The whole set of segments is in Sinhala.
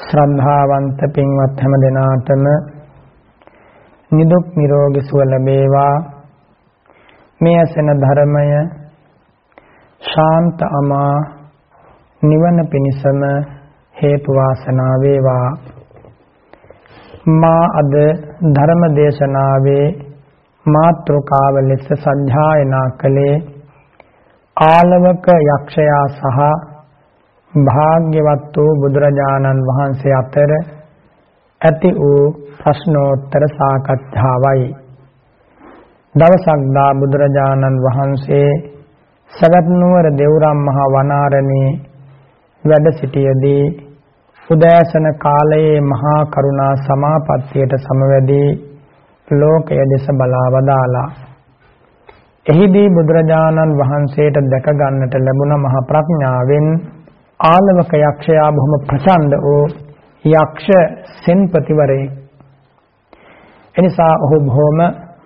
ශ්‍රද්ධාවන්ත පින්වත් හැම දෙනාටම නිදුක් නිරෝගී සුව ලැබේවා. මේ ඇසෙන ධර්මය ශාන්ත අමා නිවන පිණිසම හේතු වාසනා වේවා. මා අද ධර්ම දේශනාවේ මාතෘකාව ලෙස සජ්ජායනා කළේ ආලවක යක්ෂයා සහ භාග්‍යවත් වූ බුදුරජාණන් වහන්සේ අතර ඇති වූ ප්‍රශ්නෝත්තර සාකච්ඡාවයි. දවසක් දා බුදුරජාණන් වහන්සේ සවැත් නුවර දෙව්රම් මහා වනාරණේ වැඩ සිටියේදී උදෑසන කාලයේ මහා කරුණා සමාපත්තියට සමවැදී ලෝකය දෙස බලා වදාලා එහිදී බුදුරජාණන් වහන්සේට දැක ගන්නට ලැබුණ මහ ප්‍රඥාවෙන් ආලවක යක්ෂයා බොහොම ප්‍රචණ්ඩ වූ යක්ෂ සෙන්පතිවරයෙක්. එනිසා ඔහු බොහොම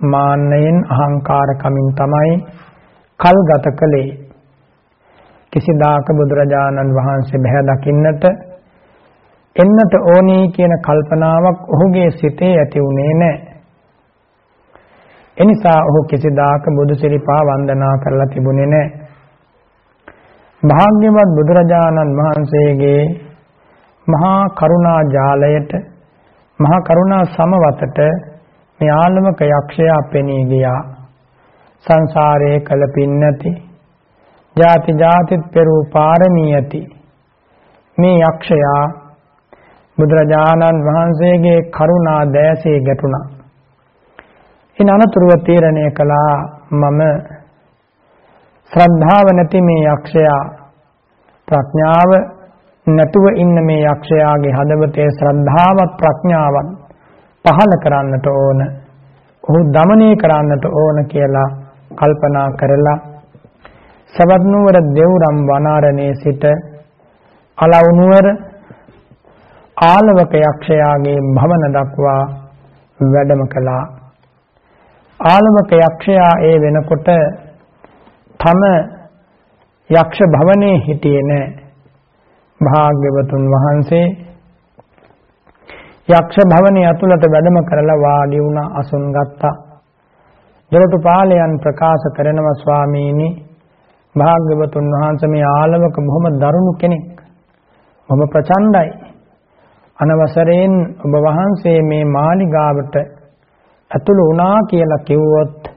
මාන්නයෙන් අහංකාරකමින් තමයි කල් ගත කළේ. කිසිදාක බුදුරජාණන් වහන්සේ බහැ දකින්නට එන්නට ඕනී කියන කල්පනාවක් ඔහුගේ සිතේ ඇති වුණේ නැහැ. එනිසා ඔහු කිසිදාක බුදු සිරිපා වන්දනා කරලා තිබුණේ නැහැ. භාග්‍යවත් බුදුරජාණන් වහන්සේගේ මහා කරුණා ජාලයට මහා කරුණා සමවතට මේ ආලමක යක්ෂයා පෙනී ගියා. සංසාරයේ කල පින්නති ಜಾති ಜಾතිත් පෙරූ පාරමී ඇති. මේ යක්ෂයා බුදුරජාණන් වහන්සේගේ කරුණා දෑසේ ගැටුණා. ඉන් අනතුරුව තීරණය කළා මම ශ්‍රද්ධාව නැති මේ යක්ෂයා ප්‍රඥාව නැතුව ඉන්න මේ යක්ෂයාගේ හදවතේ ශ්‍රද්ධාවත් ප්‍රඥාවත් පහල කරන්නට ඕන. ඔහු দমনය කරන්නට ඕන කියලා කල්පනා කරලා සවැත් නුවර දෙවුරම් වනාරණයේ සිට අලව් නුවර ආලවක යක්ෂයාගේ භවන දක්වා වැඩම කළා. ආලවක යක්ෂයා ඒ වෙනකොට තම යක්ෂ භවනේ හිටියේ නෑ. භාග්‍යවතුන් වහන්සේ යක්ෂ භවනේ ඇතුළට වැඩම කරලා වාඩි වුණා අසුන් ගත්තා. දොරටුපාලයන් ප්‍රකාශ කරනවා ස්වාමීනි භාග්‍යවතුන් වහන්සේ මේ ආලවක බොහොම දරුණු කෙනෙක්. බොහොම ප්‍රචණ්ඩයි. අනවසරයෙන් ඔබ වහන්සේ මේ මාලිගාවට ඇතුළු වුණා කියලා කිව්වොත්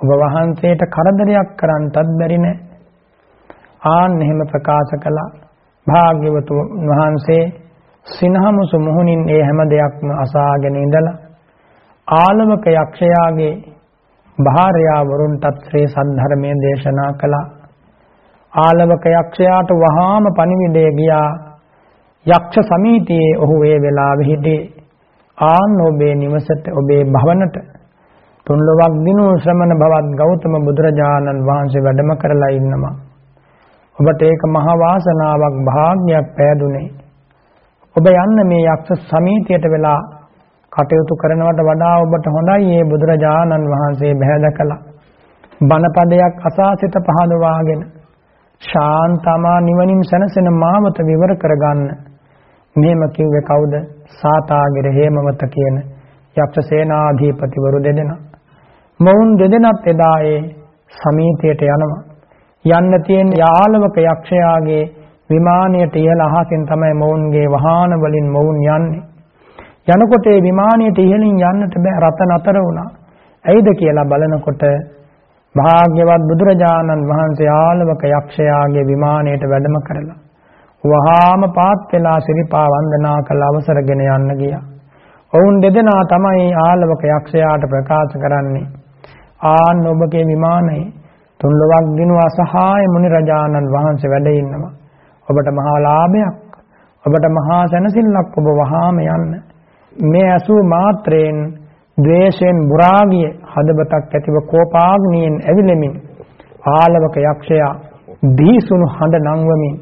ඔබ වහන්සේට කරදරයක් කරන්නටත් බැරි නෑ. ආන් එහෙම ප්‍රකාශ කළා. භාග්‍යවතුන් වහන්සේ සිනහමුසු මුහුණින් ඒ හැම දෙයක්ම අසාගෙන ඉඳලා ආලවක යක්ෂයාගේ භාර්යාවරුන්ටත් ශ්‍රී සද්ධර්මයේ දේශනා කළා. ආලවක යක්ෂයාට වහාම පණිවිඩය ගියා. යක්ෂ සමීතියේ ඔහු ඒ වෙලාවෙ හිටියේ ආන් ඔබේ නිවසට ඔබේ භවනට තුන්ලොවක් දිනු ශ්‍රමණ බවත් ගෞතම බුදුරජාණන් වහන්සේ වැඩම කරලා ඉන්නවා. ඔබට ඒක මහා වාසනාවක් භාග්‍යයක් පෑදුනේ. ඔබ යන්න මේ යක්ෂ සමීතියට වෙලා කටයුතු කරනවට වඩා ඔබට හොඳයි මේ බුදුරජාණන් වහන්සේ බහැදකලා බණපදයක් අසාසිත පහදවාගෙන ශාන්තමා නිවනින් සැනසෙන මාවත විවර කරගන්න මෙහෙම කිව්වේ කවුද සාතාගිර හේමවත කියන යක්ෂ සේනාධිපතිවරු දෙදෙනා මොවුන් දෙදෙනත් එදා ඒ සමීතයට යනවා. යන්න තියෙන යාලවක යක්ෂයාගේ විමානයට ඉහළ අහසින් තමයි මොවුන්ගේ වාහන වලින් මොවුන් යන්නේ. යනකොට ඒ විමානයට ඉහළින් යන්නට බෑ රත නතර වුණා. ඇයිද කියලා බලනකොට භාග්‍යවත් බුදුරජාණන් වහන්සේ ආලවක යක්ෂයාගේ විමානයට වැඩම කරලා වහාම පාත් වෙලා සිරිපා වන්දනා කළ අවසරගෙන යන්න ගියා. ඔවුන් දෙදෙනා තමයි ආලවක යක්ෂයාට ප්‍රකාශ කරන්නේ ආන් ඔබගේ විමානයේ තුන්ලොවක් දිනු අසහාය මුනි රජාණන් වහන්සේ වැඩ ඉන්නවා. ඔබට මහා ලාභයක්. ඔබට මහා සැනසෙල්ලක් ඔබ වහාම යන්න. මේ අසු මාත්‍රයෙන් ද්වේෂයෙන් බුරාගිය හදබතක් ඇතිව කෝපාග්නියෙන් ඇවිලෙමින් ආලවක යක්ෂයා දීසුණු හඬ නංවමින්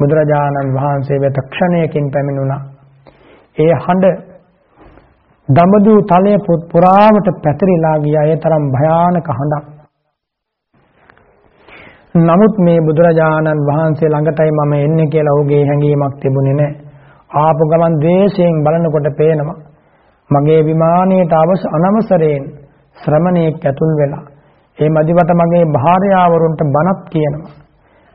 බුදුරජාණන් වහන්සේ වෙත ක්ෂණයකින් පැමිණුණා. ඒ හඬ දඹදිව තලය පුරාවට පැතිරිලා ගියා ඒ තරම් භයානක හඬක්. නමුත් මේ බුදුරජාණන් වහන්සේ ළඟටයි මම එන්නේ කියලා ඔහුගේ හැඟීමක් තිබුණේ නැහැ. ආපු ගමන් ද්වේෂයෙන් බලනකොට පේනවා මගේ විමානයට අවස අනවසරයෙන් ශ්‍රමණයෙක් ඇතුල් වෙලා ඒ මදිවට මගේ භාර්යාවරුන්ට බණක් කියනවා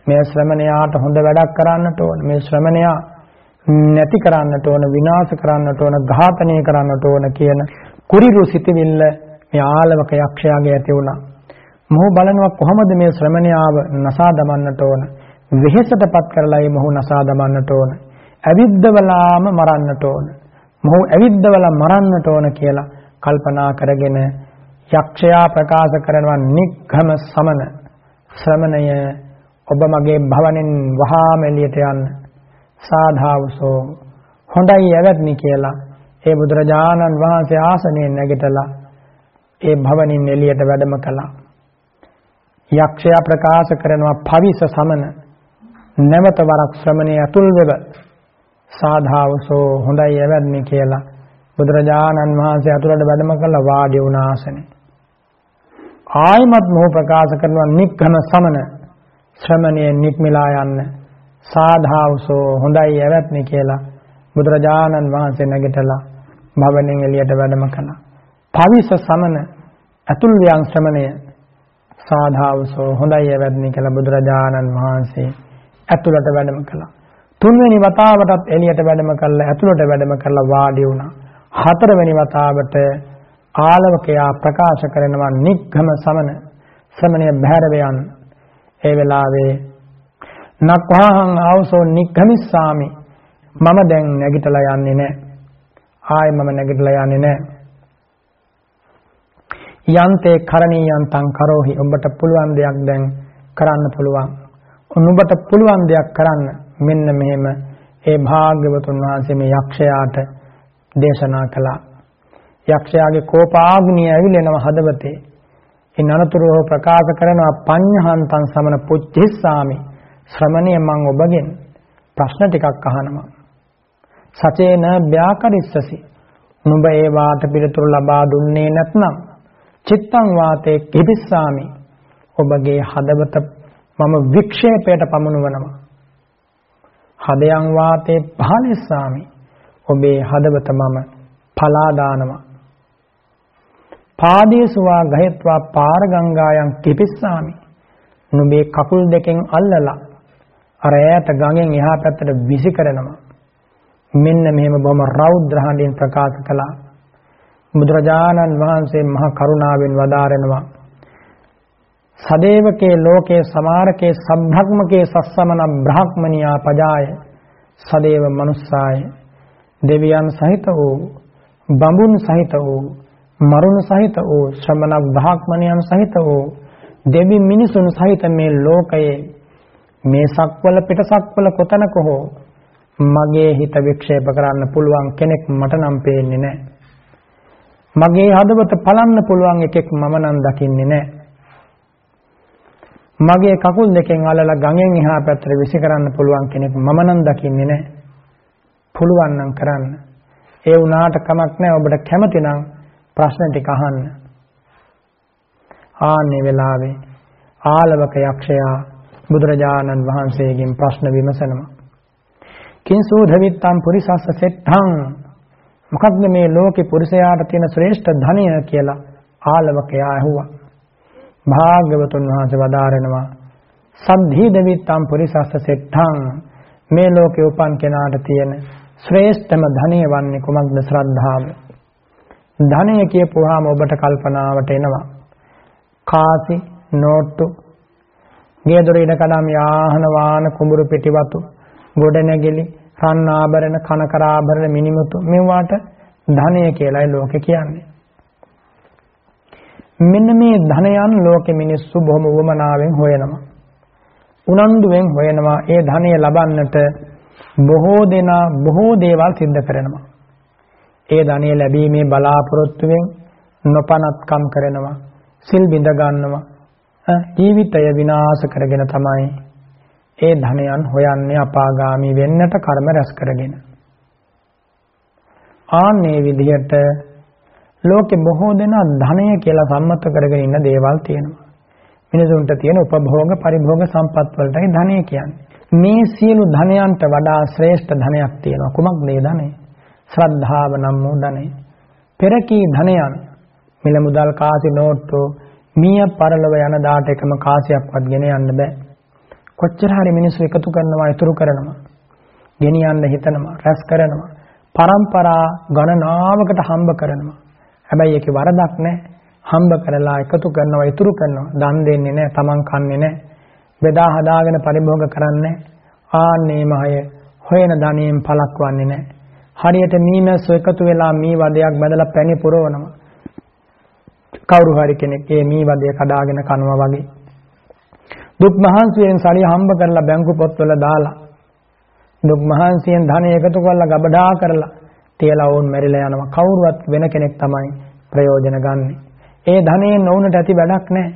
මේ ශ්‍රමණයාට හොඳ වැඩක් කරන්නට ඕන මේ ශ්‍රමණයා නැති කරන්නට ඕන විනාශ කරන්නට ඕන ඝාතනය කරන්නට ඕන කියන කුරිරු සිතවිල්ල මේ ආලවක යක්ෂයාගේ ඇති වුණා. මොහු බලනවා කොහොමද මේ ශ්‍රමණයාව නසා දමන්නට ඕන. වෙහෙසටපත් කරලා මේ මොහු නසා දමන්නට ඕන. ඇවිද්දවලාම මරන්නට ඕන. මොහු ඇවිද්දවලා මරන්නට ඕන කියලා කල්පනා කරගෙන යක්ෂයා ප්‍රකාශ කරනවා නිග්ඝම සමන ශ්‍රමණය ඔබ මගේ භවනෙන් වහාම එළියට යන්න සාධාවසෝ හොඳයි යවත්නි කියලා ඒ බුදුරජාණන් වහන්සේ ආසනයෙන් නැගිටලා ඒ භවනින් එළියට වැඩම කළා. යක්ෂයා ප්‍රකාශ කරනවා පවිස සමන නැවත වරක් ශ්‍රමණේ අතුල් වෙව සාධාවසෝ හොඳයි යවත්නි කියලා බුදුරජාණන් වහන්සේ අතුලට වැඩම කළා වාඩි වුණ ආසනේ. ආයිමත් මොහ ප්‍රකාශ කරනවා නික්ඝන සමන ශ්‍රමණේ නික්මිලා යන්න සාධාවසෝ හොඳයි ඇවැත්නි කියලා බුදුරජාණන් වහන්සේ නැගිටලා භවනෙන් එළියට වැඩම කළා. පවිස සමන අතුල් ව්‍යං ශ්‍රමණය සාධාවසෝ හොඳයි ඇවැත්නි කියලා බුදුරජාණන් වහන්සේ ඇතුළට වැඩම කළා. තුන්වෙනි වතාවටත් එළියට වැඩම කළා ඇතුළට වැඩම කළා වාඩි වුණා. හතරවෙනි වතාවට ආලවකයා ප්‍රකාශ කරනවා නිග්ගම සමන ශ්‍රමණය බහැර වයන් ඒ වෙලාවේ නක්වාහං ආවසෝ නිග්ගමිස්සාමි. මම දැන් නැගිටලා යන්නේ නැහැ ආයි මම නැගිටලා යන්නේ නැහැ යන්තේ කරණීයන්තං කරෝහි. ඔබට පුළුවන් දෙයක් දැන් කරන්න පුළුවන්. ඔබට පුළුවන් දෙයක් කරන්න. මෙන්න මෙහෙම ඒ භාග්‍යවතුන් වහන්සේ මේ යක්ෂයාට දේශනා කළා. යක්ෂයාගේ කෝපාග්නිය ඇවිලෙනව හදවතේ. ඉන් අනතුරුව ප්‍රකාශ කරනවා පඤ්ඤහන්තං සමන පුච්චිස්සාමි. ශ්‍රමණය මං ඔබගෙන් ප්‍රශ්න ටිකක් අහනවා. සචේන ව්‍යාකරිස්සසි. නුඹ ඒ වාට පිළිතුරු ලබා දුන්නේ නැත්නම් චිත්තං වාතේ කිපිස්සාමි. ඔබගේ හදවත මම වික්ෂේපයට පමුණුවනවා. හදයන් වාතේ පහලෙස්සාමි. ඔබේ හදවත මම පලා දානවා. පාදේසුවා ගහෙත්වා පාරගංගායන් කිපිස්සාමි. නුඹේ කකුල් දෙකෙන් අල්ලලා අර ඈත ගඟෙන් එහා පැත්තට විසි කරනවා. මෙන්න මෙහෙම බොහොම රෞද්‍ර හඬින් ප්‍රකාශ කළා. බුදුරජාණන් වහන්සේ මහ කරුණාවෙන් වදාරනවා. සදේවකේ ලෝකේ සමාරකේ සබ්‍රහ්මකේ සස්සමන බ්‍රහ්මනියා පජාය. සදේව මනුස්සාය. දෙවියන් සහිත වූ බඹුන් සහිත වූ මරුණු සහිත වූ ශ්‍රමණ බ්‍රාහ්මණයන් සහිත වූ දෙවි මිනිසුන් සහිත මේ ලෝකයේ මේ සක්වල පිටසක්වල කොතනක හෝ මගේ හිත වික්ෂේප කරන්න පුළුවන් කෙනෙක් මට නම් පේන්නේ නැහැ. මගේ හදවත පලන්න පුළුවන් එකෙක් මම නම් දකින්නේ නැහැ. මගේ කකුල් දෙකෙන් අල්ලලා ගඟෙන් එහා පැත්තට විසි කරන්න පුළුවන් කෙනෙක් මම නම් දකින්නේ නැහැ. පුළුවන් නම් කරන්න. ඒ වුණාට කමක් නැහැ ඔබට කැමති නම් ප්‍රශ්න ටික අහන්න. ආන්නේ වෙලාවේ ආලවක යක්ෂයා බුදුරජාණන් වහන්සේගෙන් ප්‍රශ්න විමසනවා. කිංසෝධවිත්තම් පුරිසස්ස සෙට්ඨං මොකක්ද මේ ලෝකේ පුරුෂයාට තියෙන ශ්‍රේෂ්ඨ ධනය කියලා ආලවකයා ඇහුවා. භාග්‍යවතුන් වහන්සේ වදාරනවා සද්ධී දෙවිත්තම් පුරිසස්ස සෙට්ඨං මේ ලෝකේ උපන් කෙනාට තියෙන ශ්‍රේෂ්ඨම ධනය වන්නේ කුමක්ද ශ්‍රද්ධාව. ධනය කියපුවාම ඔබට කල්පනාවට එනවා. කාසි, නෝට්ටු, ගේදොර ඉඩකඩම් යාහන වාහන කුඹුරු පිටිවතු, ගොඩනැගිලි, රන් ආභරණ, කනකර ආභරණ, මිනිමුතු මෙවාට ධනය කියලායි ලෝකේ කියන්නේ. මෙන්න මේ ධනයන් ලෝකෙ මිනිස්සු බොහොම වමනාවෙන් හොයනවා. උනන්දුවෙන් හොයනවා ඒ ධනය ලබන්නට බොහෝ දෙනා බොහෝ දේවල් සිද්ධ කරනවා. ඒ ධනෙ ලැබීමේ බලාපොරොත්තුවෙන් නොපනත්කම් කරනවා සිල් බිඳ ගන්නවා ජීවිතය විනාශ කරගෙන තමයි ඒ ධනයන් හොයන්නේ අපාගාමි වෙන්නට කර්ම රැස් කරගෙන ආන්නේ විදිහට ලෝකෙ බොහෝ දෙනා ධනය කියලා සම්මත කරගෙන ඉන්න දේවල් තියෙනවා මිනිසුන්ට තියෙන උපභෝග පරිභෝග සම්පත් වලටයි ධනය කියන්නේ මේ සියලු ධනයන්ට වඩා ශ්‍රේෂ්ඨ ධනයක් තියෙනවා. කුමක්ද මේ ධනය? ශ්‍රද්ධාව නම් වූ ධනය. පෙරකී ධනයන් මිල මුදල් කාසි නෝට්ටු මිය පරලව යන දාට එකම කාසියක්වත් ගෙන යන්න බෑ. කොච්චර හරි මිනිස්සු එකතු කරනවා, ඉතුරු කරනවා. ගෙනියන්න හිතනවා, රැස් කරනවා. પરම්පරා ගණනාවකට හම්බ කරනවා. හැබැයි ඒකේ වරදක් නැහැ. හම්බ කරලා එකතු කරනවා, ඉතුරු කරනවා. දන් දෙන්නේ නැහැ, Taman කන්නේ නැහැ. බෙදා හදාගෙන පරිභෝග කරන්නේ ආන්නේ මහය හොයන ධනියෙන් පළක් වන්නේ නැහැ. හරියට මීමැස්සෝ එකතු වෙලා මී වදයක් බැදලා පැණි පුරවනවා. කවුරු හරි කෙනෙක් ඒ මී වදය කඩාගෙන කනවා වගේ. දුක් මහන්සියෙන් සල්ලි හම්බ කරලා බැංකු පොත්වල දාලා දුක් මහන්සියෙන් ධනෙ එකතු කරලා ගබඩා කරලා තියලා වුන් මැරිලා යනවා. කවුරුවත් වෙන කෙනෙක් තමයි ප්‍රයෝජන ගන්නෙ. ඒ ධනෙන් නොවුනට ඇති වැඩක් නැහැ.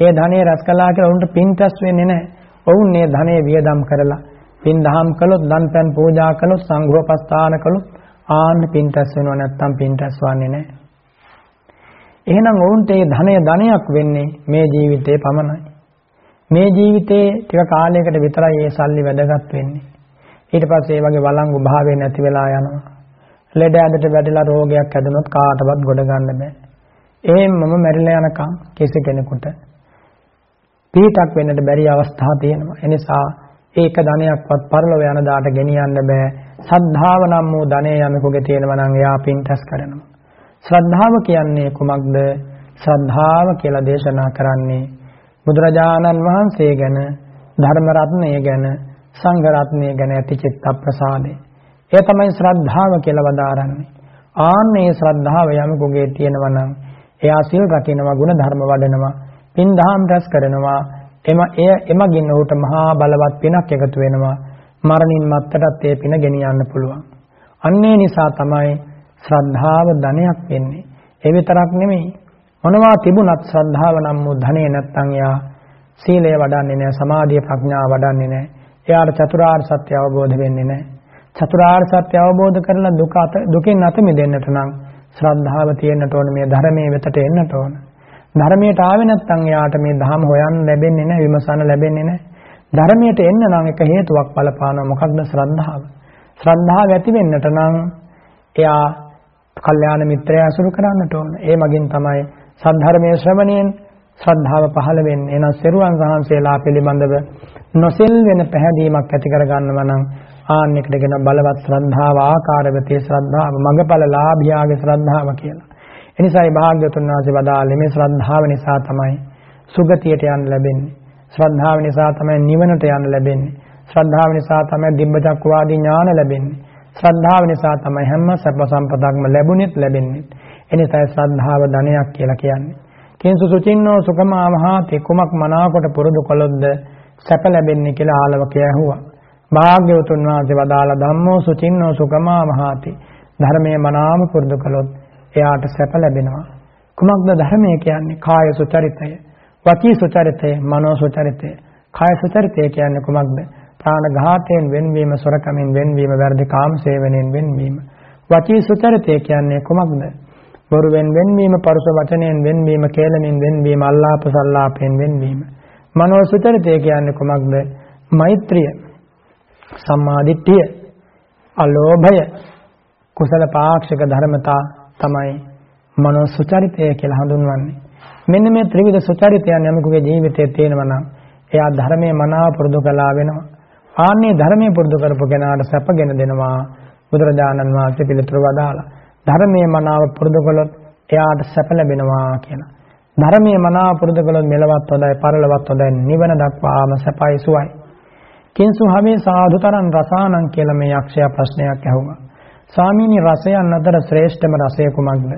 ඒ ධනෙ රැස් කළා කියලා උන්ට පින්ටස් වෙන්නේ නැහැ. ඔවුන් මේ ධනෙ වියදම් කරලා පින් දහම් කළොත්, දන් පෙන් පූජා කළොත්, සංඝෝපස්ථාන කළොත් ආන්න පින්ටස් වෙනව නැත්තම් පින්ටස් වන්නේ නැහැ. එහෙනම් ඔවුන්ට මේ ධනය ධනයක් වෙන්නේ මේ ජීවිතේ පමණයි. මේ ජීවිතේ ටික කාලයකට විතරයි මේ සල්ලි වැදගත් වෙන්නේ. ඊට පස්සේ මේ වගේ වළංගු භාවය නැති වෙලා යනවා. ලෙඩ ඇඳට වැටිලා රෝගයක් ඇදුනොත් කාටවත් ගොඩ ගන්න බෑ. එහෙම්මම මැරිලා යනකම් කිසි කෙනෙකුට පිටක් වෙන්නට බැරි අවස්ථා තියෙනවා. එනිසා ඒක ධනයක්වත් පරලොව යන දාට ගෙනියන්න බෑ. සද්ධාව නම් වූ ධනය යමෙකුගේ තියෙනවා නම් එයා පින්ටස් කරනවා. ශ්‍රද්ධාව කියන්නේ කුමක්ද? ශ්‍රද්ධාව කියලා දේශනා කරන්නේ බුදුරජාණන් වහන්සේ ගැන, ධර්ම රත්නය ගැන, සංඝ රත්නය ගැන ඇති චිත්ත ප්‍රසාදය. ඒ තමයි ශ්‍රද්ධාව කියලා වදාරන්නේ. ආන්නේ ශ්‍රද්ධාව යමෙකුගේ තියෙනවා නම් එයා සිල් රකින්නවා, ගුණ ධර්ම වඩනවා, පින් දහම් රැස් කරනවා. එම එය එමගින් ඔහුට මහා බලවත් පිනක් එකතු වෙනවා. මරණින් මත්තටත් ඒ පින ගෙනියන්න පුළුවන්. අන්නේ නිසා තමයි ශ්‍රද්ධාව ධනයක් වෙන්නේ. ඒ විතරක් නෙමෙයි මොනවා තිබුණත් ශ්‍රද්ධාව නම් වූ ධනෙ නැත්තම් එයා සීලය වඩන්නේ නැහැ, සමාධිය ප්‍රඥාව වඩන්නේ නැහැ. එයාට චතුරාර්ය සත්‍ය අවබෝධ වෙන්නේ නැහැ. චතුරාර්ය සත්‍ය අවබෝධ කරලා දුක අත දුකෙන් අත මිදෙන්නට නම් ශ්‍රද්ධාව තියෙන්නට ඕන මේ ධර්මයේ වෙතට එන්නට ඕන. ධර්මයට ආවේ නැත්නම් එයාට මේ ධහම හොයන්න ලැබෙන්නේ නැහැ, විමසන්න ලැබෙන්නේ නැහැ. ධර්මයට එන්න නම් එක හේතුවක් බලපානවා. මොකක්ද ශ්‍රද්ධාව? ශ්‍රද්ධාව ඇති වෙන්නට නම් එයා කල්යාණ මිත්‍රය අසුරු කරන්නට ඕන. ඒ මගින් තමයි සද්ධර්මයේ ශ්‍රවණයෙන් ශ්‍රද්ධාව පහළ වෙන්නේ. එන සෙරුවන් වහන්සේලා පිළිබඳව නොසෙල් වෙන පැහැදීමක් ඇති කර ගන්නව නම් ආන්නෙකට කියන බලවත් ශ්‍රද්ධාව ආකාරවතී ශ්‍රද්ධාව මඟඵල ලාභියාගේ ශ්‍රද්ධාව කියලා. එනිසායි භාග්‍යවතුන් වහන්සේ වදාළේ මේ ශ්‍රද්ධාව නිසා තමයි සුගතියට යන්න ලැබෙන්නේ. ශ්‍රද්ධාව නිසා තමයි නිවනට යන්න ලැබෙන්නේ. ශ්‍රද්ධාව නිසා තමයි දිබ්බ චක්කවාදී ඥාන ලැබෙන්නේ. ශ්‍රද්ධාව නිසා තමයි හැම සැප සම්පතක්ම ලැබුණෙත් ලැබෙන්නේ. එනිසා ශ්‍රද්ධාව ධනයක් කියලා කියන්නේ. කිංසු සුචින්නෝ සුඛමා මහාති කුමක් මනාකොට පුරුදු කළොත්ද සැප ලැබෙන්නේ කියලා ආලවකය ඇහුවා. භාග්‍යවතුන් වහන්සේ වදාලා ධම්මෝ සුචින්නෝ සුඛමා මහාති ධර්මයේ මනාම පුරුදු කළොත් එයාට සැප ලැබෙනවා. කුමක්ද ධර්මය කියන්නේ? කාය සුචරිතය, වචී සුචරිතය, මනෝ සුචරිතය. කාය සුචරිතය කියන්නේ කුමක්ද? ප්‍රාණඝාතයෙන් වෙන්වීම, සොරකමින් වෙන්වීම, වැරදි කාම සේවනයෙන් වෙන්වීම. වචී සුචරිතය කියන්නේ කුමක්ද? බොරුවෙන් වෙන්වීම, පරුස වචනයෙන් වෙන්වීම, කේලමින් වෙන්වීම, අල්ලාප සල්ලාපයෙන් වෙන්වීම. මනෝ සුචරිතය කියන්නේ කුමක්ද? මෛත්‍රිය, සම්මාදිට්ඨිය, අලෝභය, කුසල පාක්ෂික ධර්මතා තමයි මනෝ සුචරිතය කියලා හඳුන්වන්නේ. මෙන්න මේ ත්‍රිවිධ සුචරිතයන් යමකුගේ ජීවිතයේ තියෙනවා නම් එයා ධර්මයේ මනාව පුරුදු කළා වෙනවා. ආන්නේ ධර්මයේ පුරුදු කරපු කෙනාට සැපගෙන දෙනවා බුදුරජාණන් වහන්සේ පිළිතුරු වදාලා. ධර්මයේ මනාව පුරුදු කළොත් එයාට සැප ලැබෙනවා කියලා. ධර්මයේ මනාව පුරුදු කළොත් මෙලවත් හොඳයි පරලොවත් හොඳයි නිවන දක්වාම සැපයි සුවයි. කිංසු හැමේ සාධුතරන් රසානං කියලා මේ යක්ෂයා ප්‍රශ්නයක් ඇහුවා. ස්වාමීනි රසයන් අතර ශ්‍රේෂ්ඨම රසය කුමක්ද?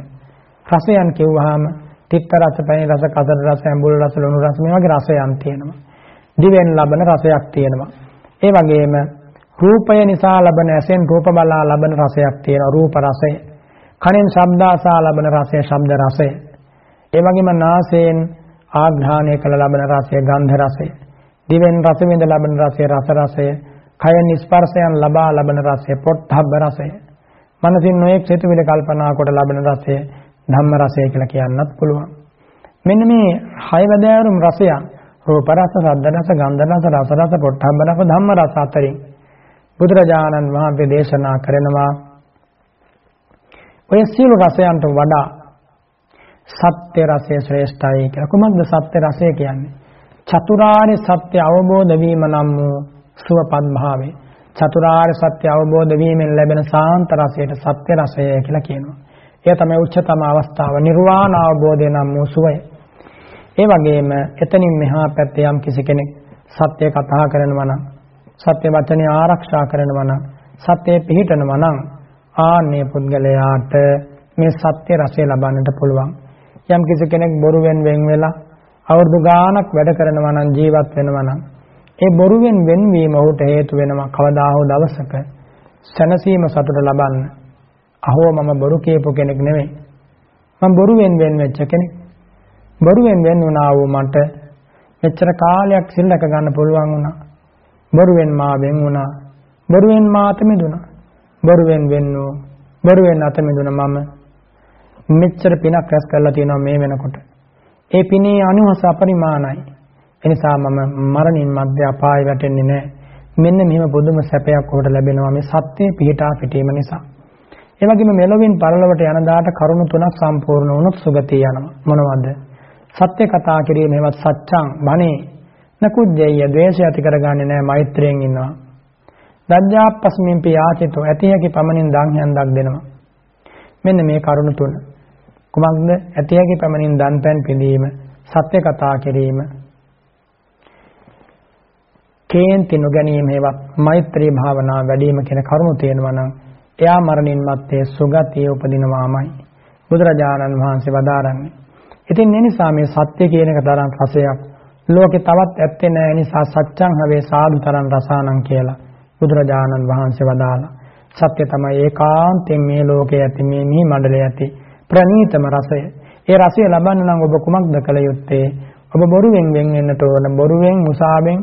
රසයන් කිව්වහම තිත්ත රස, පැණි රස, කසර රස, ඇඹුල් රස, ලුණු රස මේ වගේ රසයන් තියෙනවා. දිවෙන් ලබන රසයක් තියෙනවා. ඒ වගේම රූපය නිසා ලබන ඇසෙන් රූප බලා ලබන රසයක් තියෙනවා රූප රසය. කනෙන් ශබ්ද ආසා ලබන රසය ශබ්ද රසය. ඒ වගේම නාසයෙන් ආග්‍රහණය කළ ලබන රසය ගන්ධ රසය. දිවෙන් රස විඳ ලබන රසය රස රසය. කයෙන් ස්පර්ශයන් ලබා ලබන රසය පොට්ටබ්බ රසය. මනසින් නොයෙක් සිතුවිලි කල්පනා කොට ලබන රසය ධම්ම රසය කියලා කියන්නත් පුළුවන්. මෙන්න මේ හයවැදෑරුම් රසයන් රූප රස, ශබ්ද රස, ගන්ධ රස, රස රස, පොට්ටබ්බ රස, ධම්ම රස අතරින් බුදුරජාණන් වහන්සේ දේශනා කරනවා ඔය සියලු රසයන්ට වඩා සත්‍ය රසය ශ්‍රේෂ්ඨයි කියලා. කොහොමද සත්‍ය රසය කියන්නේ? චතුරාර්ය සත්‍ය අවබෝධ වීම නම් වූ සුවපත් භාවය. චතුරාර්ය සත්‍ය අවබෝධ වීමෙන් ලැබෙන සාන්ත රසයට සත්‍ය රසය කියලා කියනවා. එය තමයි උච්චතම අවස්ථාව නිර්වාණ අවබෝධය නම් වූ සුවය. ඒ වගේම එතනින් මෙහා පැත්තේ යම් කිසි කෙනෙක් සත්‍ය කතා කරනවා නම් සත්‍ය වචනය ආරක්ෂා කරනවා නම් සත්‍යයේ පිහිටනවා නම් ආන්නේ පුද්ගලයාට මේ සත්‍ය රසය ලබන්නට පුළුවන්. යම් කිසි කෙනෙක් බොරුවෙන් වෙන් වෙලා අවුරුදු ගාණක් වැඩ කරනවා නම් ජීවත් වෙනවා නම් ඒ බොරුවෙන් වෙන්වීම ඔහුට හේතු වෙනවා කවදා හෝ දවසක සැනසීම සතුට ලබන්න. අහෝ මම බොරු කියපු කෙනෙක් නෙමෙයි. මම බොරුවෙන් වෙන් වෙච්ච කෙනෙක්. බොරුවෙන් වෙන් වුණා වූ මට මෙච්චර කාලයක් සිල් රැක ගන්න පුළුවන් වුණා. බොරුවෙන් මා වෙන් වුණා. බොරුවෙන් මා අත මිදුණා. බොරුවෙන් වෙන්නෝ බොරුවෙන් අත මිදුණ මම මෙච්චර පිනක් රැස් කරලා තියෙනවා මේ වෙනකොට. ඒ පිනේ අනුහස අපරිමාණයි. එනිසා මම මරණින් මැද අපාය වැටෙන්නේ නැහැ. මෙන්න මෙහෙම පුදුම සැපයක් ඔබට ලැබෙනවා මේ සත්‍යයේ පිහිටා සිටීම නිසා. ඒ වගේම මෙලොවින් පරලොවට යන දාට කරුණු තුනක් සම්පූර්ණ වුණොත් සුගතිය යනවා. මොනවද? සත්‍ය කතා කිරීම හේවත් සත්‍යං බණේ නකුජ්ජය ද්වේෂය ඇති කරගන්නේ නැහැ මෛත්‍රියෙන් ඉන්නවා. දජ්ජාප්පස්මින් පියාචිතෝ ඇති හැකි පමණින් දන් හැන්දක් දෙනවා. මෙන්න මේ කරුණ තුන. කුමක්ද? ඇති හැකි පමණින් දන් පෙන් පිළීම, සත්‍ය කතා කිරීම, කේන්ති නොගැනීම හේවත් මෛත්‍රී භාවනා වැඩිම කියන කරුණු තියෙනවා නම් එයා මරණින් මත්තේ සුගතිය උපදිනවාමයි බුදුරජාණන් වහන්සේ වදාරන්නේ. ඉතින් ඒ නිසා මේ සත්‍ය කියන එක තරම් රසයක් ලෝකේ තවත් ඇත්තේ නැහැ නිසා සත්‍යං හවේ සාදු තරම් රසානම් කියලා බුදුරජාණන් වහන්සේ වදාලා. සත්‍ය තමයි ඒකාන්තයෙන් මේ ලෝකයේ ඇති මේ මිහි මණ්ඩලයේ ඇති ප්‍රණීතම රසය. ඒ රසය ලබන්න නම් ඔබ කුමක්ද කළ යුත්තේ? ඔබ බොරුවෙන් වෙන් වෙන්නට ඕන. බොරුවෙන් මුසාවෙන්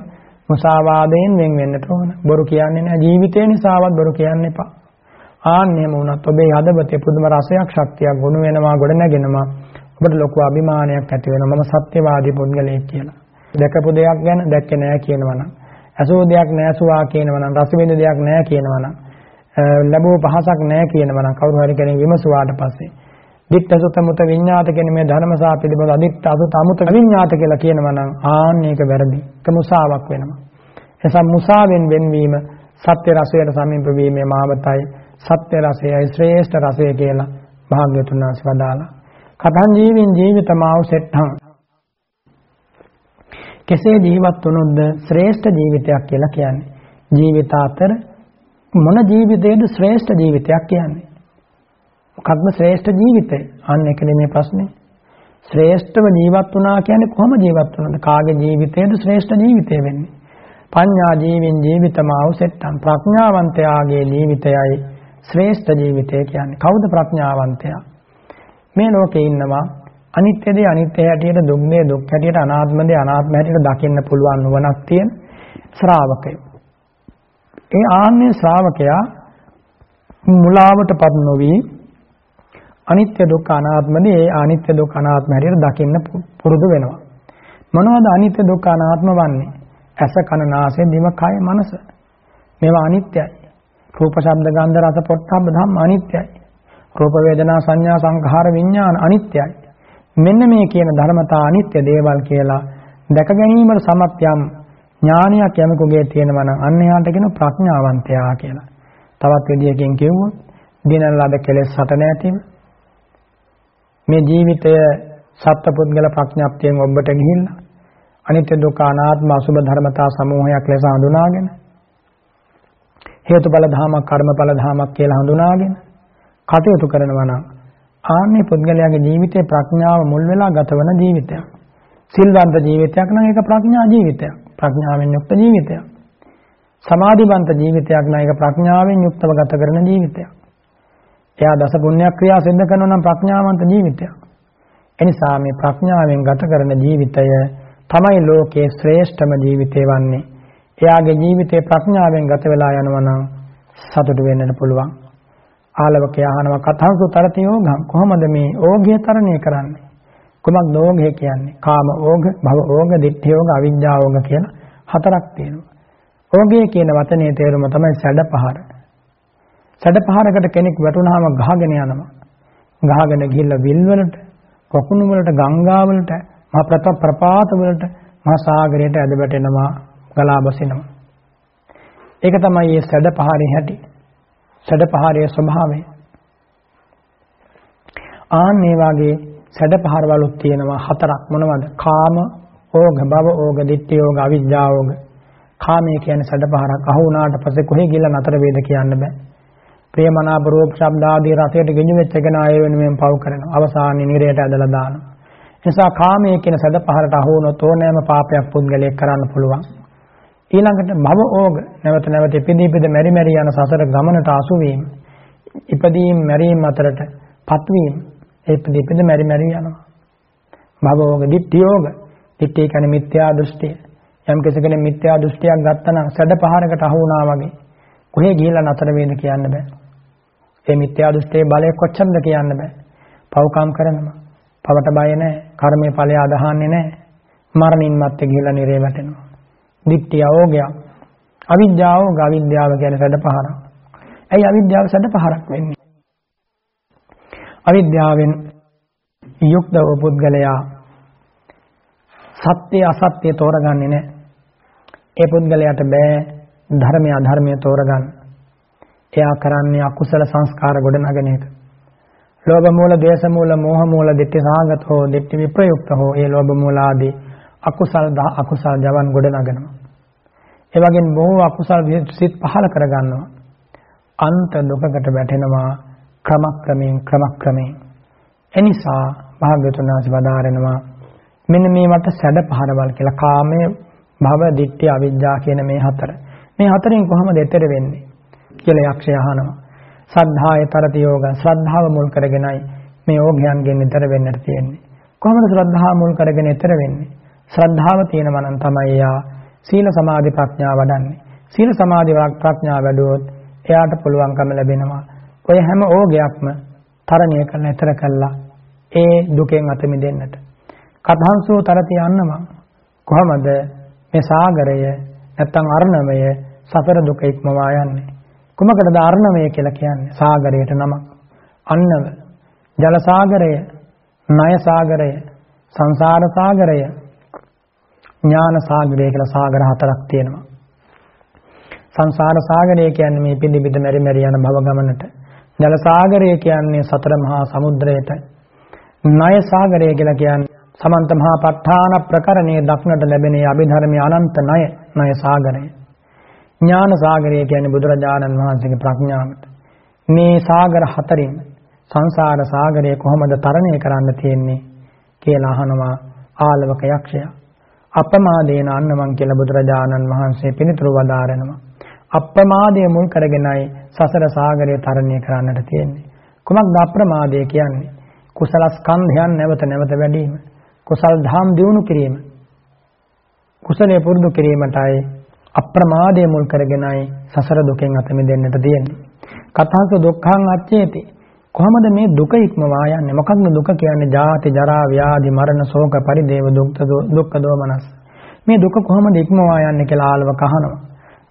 මුසාවාදයෙන් වෙන් වෙන්නට ඕන. බොරු කියන්නේ නැහැ. ජීවිතය නිසාවත් බොරු කියන්න එපා. ආන් එහෙම වුණත් ඔබේ හදවතේ පුදුම රසයක් ශක්තියක් ගොනු වෙනවා ගොඩ නැගෙනවා. ඔබට ලොකු අභිමානයක් ඇති වෙනවා. මම සත්‍යවාදී පුද්ගලයෙක් කියලා. දැකපු දෙයක් ගැන දැක්කේ නැහැ කියනවා නම් ඇසෝ දෙයක් නැසුවා කියනවා නම් රස විඳ දෙයක් නැහැ කියනවා නම් ලැබුව පහසක් නැහැ කියනවා නම් කවුරු හරි කෙනෙක් විමසුවාට පස්සේ ditta sutta muta විඤ්ඤාත කියන මේ ධර්මසා පිළිබඳ අදිත්ත අසුත අමුත විඤ්ඤාත කියලා කියනවා නම් ආන්න ඒක වැරදි. ඒක මුසාවක් වෙනවා. එසා මුසාවෙන් වෙන්වීම සත්‍ය රසයට සමීප වීමේ මාවතයි සත්‍ය රසයයි ශ්‍රේෂ්ඨ රසය කියලා භාග්‍යතුන් වහන්සේ වදාලා. කතං ජීවින් ජීවිතමාව සෙට්ඨං කෙසේ ජීවත් වුණොත්ද ශ්‍රේෂ්ඨ ජීවිතයක් කියලා කියන්නේ. ජීවිත අතර මොන ජීවිතයේද ශ්‍රේෂ්ඨ ජීවිතයක් කියන්නේ? මොකක්ද ශ්‍රේෂ්ඨ ජීවිතය? අන්න ඒකනේ මේ ප්‍රශ්නේ. ශ්‍රේෂ්ඨව ජීවත් වුණා කියන්නේ කොහොම ජීවත් වුණාද? කාගේ ජීවිතයේද ශ්‍රේෂ්ඨ ජීවිතය වෙන්නේ? පඤ්ඤා ජීවින් ජීවිතම අවසෙට්ටම් ප්‍රඥාවන්තයාගේ ජීවිතයයි ශ්‍රේෂ්ඨ ජීවිතය කියන්නේ. කවුද ප්‍රඥාවන්තයා? මේ ලෝකේ ඉන්නවා අනිත්‍ය දේ අනිත්‍ය හැටියට දුක් දේ දුක් හැටියට අනාත්ම දේ අනාත්ම හැටියට දකින්න පුළුවන් නුවණක් තියෙන ශ්‍රාවකයෝ. ඒ ආන්නේ ශ්‍රාවකයා මුලාවටපත් නොවි අනිත්‍ය දුක්ඛ අනාත්ම දේ ඒ අනිත්‍ය දුක්ඛ අනාත්ම හැටියට දකින්න පුරුදු වෙනවා. මොනවද අනිත්‍ය දුක්ඛ අනාත්ම වන්නේ? ඇස කන නාසය දිව කය මනස. මේවා අනිත්‍යයි. රූප ශබ්ද ගන්ධ රස පොට්ටබ්බ ධම්ම අනිත්‍යයි. රූප වේදනා සංඥා සංඛාර විඥාන අනිත්‍යයි. මෙන්න මේ කියන ධර්මතා අනිත්‍ය දේවල් කියලා දැක ගැනීමට සමත් යම් ඥානයක් යමකුගේ තියෙනවා නම් අන්න එයාට කියන ප්‍රඥාවන්තයා කියලා. තවත් විදියකින් කියවොත් දිනන ලද කෙලෙස් හට නැතිව මේ ජීවිතය සත්පුද්ගල ප්‍රඥාප්තියෙන් ඔබට ගිහිල්ලා අනිත්‍ය දුක්ඛ අනාත්ම අසුභ ධර්මතා සමූහයක් ලෙස හඳුනාගෙන හේතුඵල ධාමයක් කර්මඵල ධාමයක් කියලා හඳුනාගෙන කටයුතු කරනවා නම් ආන්නේ පුද්ගලයාගේ ජීවිතේ ප්‍රඥාව මුල් වෙලා ගතවන ජීවිතයක්. සිල්වන්ත ජීවිතයක් නම් ඒක ප්‍රඥා ජීවිතයක්. ප්‍රඥාවෙන් යුක්ත ජීවිතයක්. සමාධිවන්ත ජීවිතයක් නම් ඒක ප්‍රඥාවෙන් යුක්තව ගත කරන ජීවිතයක්. එයා දස පුණ්‍ය ක්‍රියා සිද්ධ කරනවා නම් ප්‍රඥාවන්ත ජීවිතයක්. එනිසා මේ ප්‍රඥාවෙන් ගත කරන ජීවිතය තමයි ලෝකයේ ශ්‍රේෂ්ඨම ජීවිතය වන්නේ. එයාගේ ජීවිතේ ප්‍රඥාවෙන් ගත වෙලා යනවා නම් සතුට වෙන්නට පුළුවන්. ආලවකයා අහනවා කතංසු තරති යෝගං කොහොමද මේ ඕගය තරණය කරන්නේ කුමක් දෝගය කියන්නේ? කාම ඕග, භව ඕග, ditthi ඕග, අවිජ්ජා ඕග කියලා හතරක් තියෙනවා. ඕගය කියන වචනේ තේරුම තමයි සැඩපහර. සැඩපහරකට කෙනෙක් වැටුනහම ගහගෙන යනවා. ගහගෙන ගිහිල්ලා විල් වලට, කොකුණු වලට, ගංගා වලට, මහ ප්‍රත ප්‍රපාත වලට, මහා සාගරයට ඇද වැටෙනවා, ගලා බසිනවා. ඒක තමයි මේ සැඩපහරේ හැටි. සැඩපහරේ ස්වභාවය. ආන් මේ වාගේ සැඩපහරවලුත් තියෙනවා හතරක් මොනවද? කාම, ඕග, භව, ඕග, ditthi ඕග, අවිජ්ජා ඕග. කාමයේ කියන්නේ සැඩපහරක්. අහු වුණාට පස්සේ කොහෙ ගිහලා නතර වේද කියන්න බෑ. ප්‍රේමනාප රූප ශබ්ද ආදී රසයට ගෙනි වෙච්ච කෙනා ඒ වෙනුවෙන් පව් කරනවා. අවසානයේ නිරයට ඇදලා දානවා. නිසා කාමයේ කියන සැඩපහරට අහු වුණොත් ඕනෑම පාපයක් පුද්ගලයෙක් කරන්න පුළුවන්. ඊළඟට භව ඕග නැවත නැවත ඉපදී ඉපද මෙරි මෙරි යන සසර ගමනට අසු වීම. ඉපදීම් මැරීම අතරට පත්වීම. ඒ ඉපදී ඉපද මෙරි මෙරි යනවා. භව ඕග ditthi යෝග. ditthi කියන්නේ මිත්‍යා දෘෂ්ටිය. යම් කෙනෙක් මිත්‍යා දෘෂ්ටියක් ගත්තා නම් සැඩ පහරකට අහු වුණා වගේ කොහේ ගිහිල්ලා නතර වෙයිද කියන්න බෑ. ඒ මිත්‍යා දෘෂ්ටියේ බලය කොච්චරද කියන්න බෑ. පව්කම් කරනවා. පවට බය නැහැ. කර්මයේ ඵලය අදහන්නේ නැහැ. මරණින් මත්තේ ගිහිල්ලා නිරේ වැටෙනවා. දිට්ඨිය ඕගය. අවිද්‍යාව අවිද්‍යාව කියන්නේ සැඩ පහරක්. ඇයි අවිද්‍යාව සැඩ පහරක් වෙන්නේ? අවිද්‍යාවෙන් යුක්ත වූ පුද්ගලයා සත්‍ය අසත්‍ය තෝරගන්නේ නැහැ. ඒ පුද්ගලයාට බෑ ධර්මය අධර්මය තෝරගන්න. එයා කරන්නේ අකුසල සංස්කාර ගොඩනගන එක. ලෝභ මූල, ද්වේෂ මූල, මෝහ මූල, ditthi සාගත හෝ ditthi විප්‍රයුක්ත හෝ ඒ ලෝභ මූල ආදී අකුසල් අකුසල් ජවන් ගොඩනගනවා. ඒ වගේම බොහෝ අකුසල් සිත් පහල කරගන්නවා. අන්ත දුකකට වැටෙනවා ක්‍රමක්‍රමයෙන් ක්‍රමක්‍රමයෙන්. එනිසා භාග්‍යතුන් වහන්සේ වදාරනවා මෙන්න මේවට සැඩ පහරවල් කියලා කාමයේ භව, ditthi, අවිජ්ජා කියන මේ හතර. මේ හතරෙන් කොහොමද ඈතර වෙන්නේ කියලා යක්ෂය අහනවා. සද්ධාය තරති යෝග ශ්‍රද්ධාව මුල් කරගෙනයි මේ යෝගයන්ගෙන් ඈතර වෙන්නට තියෙන්නේ. කොහොමද ශ්‍රද්ධාව මුල් කරගෙන ඈතර වෙන්නේ? ශ්‍රද්ධාව තියෙනවා නම් තමයි එයා සීල සමාධි ප්‍රඥා වඩන්නේ. සීල සමාධි ප්‍රඥා වැඩුවොත් එයාට පුළුවන්කම ලැබෙනවා. ඔය හැම ඕගයක්ම තරණය කරලා ඈතර කළා ඒ දුකෙන් අත මිදෙන්නට. කතංසෝ තරති යන්නවා. කොහොමද මේ සාගරය නැත්තම් අර්ණවය සතර දුක ඉක්මවා යන්නේ. කුමකටද අර්ණවය කියලා කියන්නේ? සාගරයට නමක්. අන්නව, ජල සාගරය, ණය සාගරය, සංසාර සාගරය, ඥාන සාගරය කියලා සාගර හතරක් තියෙනවා. සංසාර සාගරය කියන්නේ මේ පිඳි පිට මෙරි මෙරි යන භව ගමනට. ජල සාගරය කියන්නේ සතර මහා සමුද්‍රයට. ණය සාගරය කියලා කියන්නේ සමන්ත මහා ප ဋ ාණ ප්‍රකරණයේ දක්නට ලැබෙන අභිධර්මයේ අනන්ත ණය ණය සාගරය. ඥාන සාගරය කියන්නේ බුදුරජාණන් වහන්සේගේ ප්‍රඥාවට. මේ සාගර හතරින් සංසාර සාගරය කොහොමද තරණය කරන්න තියෙන්නේ කියලා අහනවා ආලවක යක්ෂයා. අප්‍රමාදේන අන්නමං කියලා බුදුරජාණන් වහන්සේ පිළිතුරු වදාරනවා. අප්‍රමාදයේ මුල් කරගෙනයි සසර සාගරය තරණය කරන්නට තියෙන්නේ. කුමක්ද අප්‍රමාදය කියන්නේ? කුසල ස්කන්ධයන් නැවත නැවත වැඩිම. කුසල් ධම් දියුණු කිරීම. කුසලයේ පුරුදු කිරීමටයි අප්‍රමාදයේ මුල් කරගෙනයි සසර දුකෙන් අත මිදෙන්නට තියෙන්නේ. කතාංක දුක්ඛං අච්චේති. කොහොමද මේ දුක ඉක්මවා යන්නේ? මොකක්ද දුක කියන්නේ? ජාති, ජරා, ව්‍යාධි, මරණ, ශෝක, පරිදේව, දුක්ඛ දුක්ඛ දෝමනස්. මේ දුක කොහොමද ඉක්මවා යන්නේ කියලා ආලව කහනවා.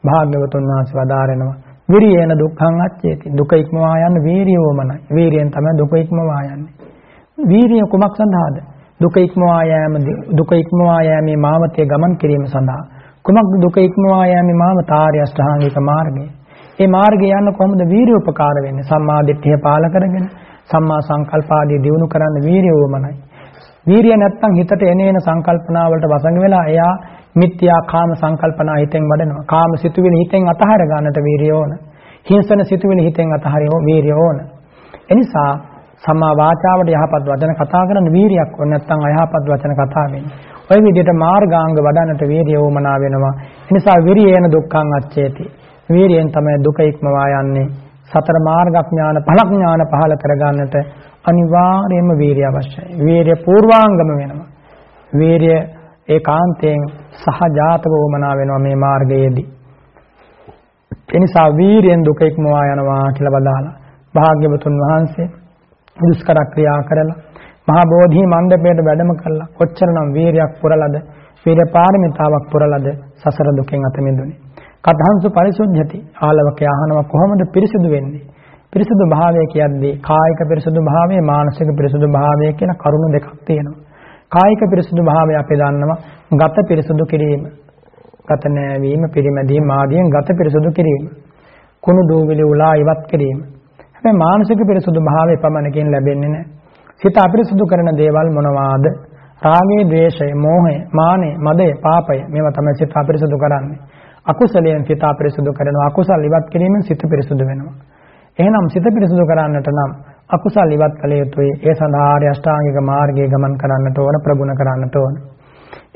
භාග්‍යවතුන් වහන්සේ වදාරනවා. විරියේන දුක්ඛං අච්චේති. දුක ඉක්මවා යන්න වීරියෝමනයි. වීරියෙන් තමයි දුක ඉක්මවා යන්නේ. වීරිය කුමක් සඳහාද? දුක ඉක්මවා යෑම දුක ඉක්මවා යෑමේ මාවතේ ගමන් කිරීම සඳහා කුමක්ද දුක ඉක්මවා යෑමේ මාවත ආර්ය අෂ්ටාංගික මාර්ගය. ඒ මාර්ගය යන්න කොහොමද වීරිය උපකාර වෙන්නේ? සම්මා දිට්ඨිය පාල කරගෙන සම්මා සංකල්ප ආදී දියුණු කරන්න වීරිය වමනයි. වීරිය නැත්තම් හිතට එනේන සංකල්පනා වලට වසඟ වෙලා එයා මිත්‍යා කාම සංකල්පනා හිතෙන් වඩනවා. කාම සිතුවිලි හිතෙන් අතහර ගන්නට වීරිය ඕන. හිංසන සිතුවිලි හිතෙන් අතහරිය වීරිය ඕන. එනිසා සම්මා වාචාවට යහපත් වචන කතා කරන වීරියක් ඕන නැත්නම් අයහපත් වචන කතා වෙන්නේ. ওই විදිහට මාර්ගාංග වඩන්නට වීරිය වමනා වෙනවා. ඒ නිසා විරියේන දුක්ඛං අච්චේති. වීරියෙන් තමයි දුක ඉක්මවා යන්නේ. සතර මාර්ගඥාන ඵලඥාන පහල කරගන්නට අනිවාර්යයෙන්ම වීරිය අවශ්‍යයි. වීරිය පූර්වාංගම වෙනවා. වීරිය ඒකාන්තයෙන් සහජාතව වමනා වෙනවා මේ මාර්ගයේදී. එනිසා වීරියෙන් දුක ඉක්මවා යනවා කියලා බදාලා භාග්‍යවතුන් වහන්සේ දුෂ්කර ක්‍රියා කරලා මහා බෝධි මණ්ඩපයට වැඩම කළා. කොච්චරනම් වීරයක් පුරලද, වීර පාරමිතාවක් පුරලද සසර දුකෙන් අත මිදුනේ. කතහන්සු පරිසුද්ධති. ආලවකයා අහනවා කොහොමද පිරිසිදු වෙන්නේ? පිරිසිදු භාවය කියද්දී කායික පිරිසිදු භාවය, මානසික පිරිසිදු භාවය කියන කරුණු දෙකක් තියෙනවා. කායික පිරිසිදු භාවය අපි දන්නවා ගත පිරිසිදු කිරීම. ගත නැවීම, පිරිමැදීම ආදියෙන් ගත පිරිසිදු කිරීම. කුණු දූවිලි උලා ඉවත් කිරීම. හැබැයි මානසික පිරිසිදු භාවය පමණකින් ලැබෙන්නේ නැහැ. සිත අපිරිසිදු කරන දේවල් මොනවාද? රාගය, ద్వේෂය, මෝහය, මානය, මදය, පාපය මේවා තමයි සිත අපිරිසිදු කරන්නේ. අකුසලයෙන් සිත අපිරිසිදු කරනවා. අකුසල් ඉවත් කිරීමෙන් සිත පිරිසිදු වෙනවා. එහෙනම් සිත පිරිසිදු කරන්නට නම් අකුසල් ඉවත් කළ යුතුයි. ඒ සඳහා ආර්ය අෂ්ටාංගික මාර්ගයේ ගමන් කරන්නට ඕන, ප්‍රගුණ කරන්නට ඕන.